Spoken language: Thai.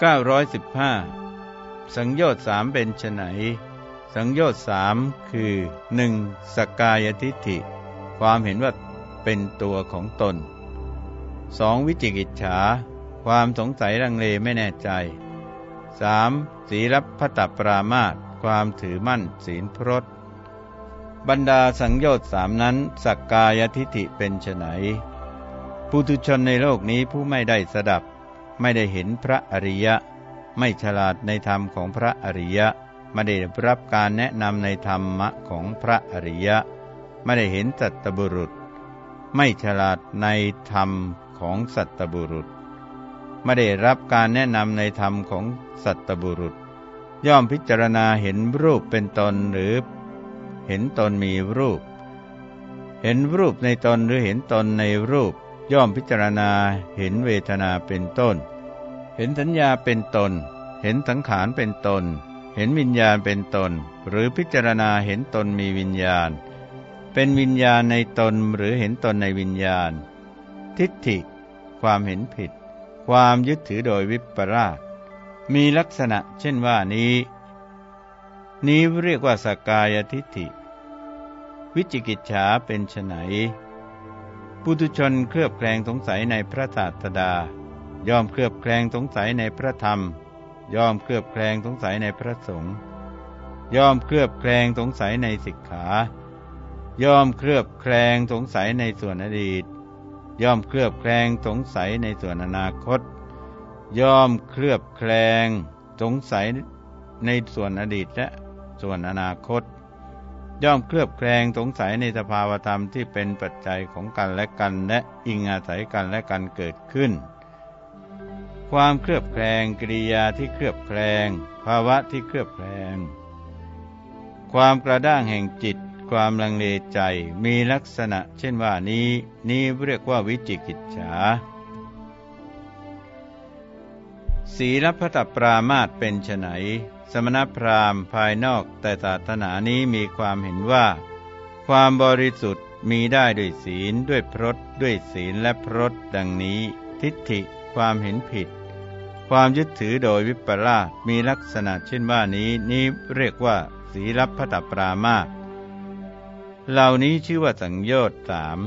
915 สังโยชน์สามเป็นไนสังโยชน์สามคือ 1. สกกายทิฏฐิ ความเห็นว่าเป็นตัวของตน 2. วิจิกิจฉา ความสงสัยรังเลไม่แน่ใจ 3. สีรับพตปรามาตความถือมั่นศีลพรตบรรดาสังโยชน์สามนั้นสักกายทิฏฐิเป็นไนปุถุชนในโลกนี้ผู้ไม่ได้สดับ ไม่ได้เห็นพระอริยะ ไม่ฉลาดในธรรมของพระอริยะ ไม่ได้รับการแนะนำในธรรมะของพระอริยะ ไม่ได้เห็นสัตบุรุษ ไม่ฉลาดในธรรมของสัตบุรุษ ไม่ได้รับการแนะนำในธรรมของสัตบุรุษ ย่อมพิจารณาเห็นรูปเป็นตนหรือ เห็นตนมีรูป เห็นรูปในตนหรือเห็นตนในรูป ย่อมพิจารณาเห็นเวทนาเป็นต้น เห็นสัญญาเป็นตน เห็นสังขารเป็นตน เห็นวิญญาณเป็นตน หรือพิจารณาเห็นตนมีวิญญาณ เป็นวิญญาณในตนหรือเห็นตนในวิญญาณ ทิฏฐิ ความเห็นผิด ความยึดถือโดยวิปราชมีลักษณะเช่นว่านี้ นี้เรียกว่าสกายทิฏฐิ วิจิกิจฉาเป็นไฉน ปุถุชนเคลือบแคลงสงสัยในพระศาสดายอมเคลือบแคลงสงสัยในพระธรรม ย่อมเคลือบแคลงสงสัยในพระสงฆ์ย่อมเคลือบแคลงสงสัยในสิกขา ย่อมเคลือบแคลงสงสัยในส่วนอดีต ย่อมเคลือบแคลงสงสัยในส่วนอนาคต ย่อมเคลือบแคลงสงสัยในส่วนอดีตและส่วนอนาคต ย่อมเคลือบแคลงสงสัยในสภาวธรรมที่เป็นปัจจัยของกันและกันและอิงอาศัยกันและกันเกิดขึ้น ความเคลือบแคลงกิริยาที่เคลือบแคลง ภาวะที่เคลือบแคลง ความกระด้างแห่งจิต ความลังเลใจมีลักษณะ เช่นว่านี้ นี้เรียกว่าวิจิกิจฉาศีลพัตปรามาตเป็นไฉน สมณพราหมณ์ภายนอกแต่ศาสนานี้มีความเห็นว่า ความบริสุทธิ์มีได้ด้วยศีลด้วยพรตด้วยศีลและพรตดังนี้ ทิฏฐิความเห็นผิด ความยึดถือโดยวิปลาสมีลักษณะเช่นว่านี้นี้เรียกว่าสีรับพตปรามาเหล่านี้ชื่อว่าสังโยชน์สาม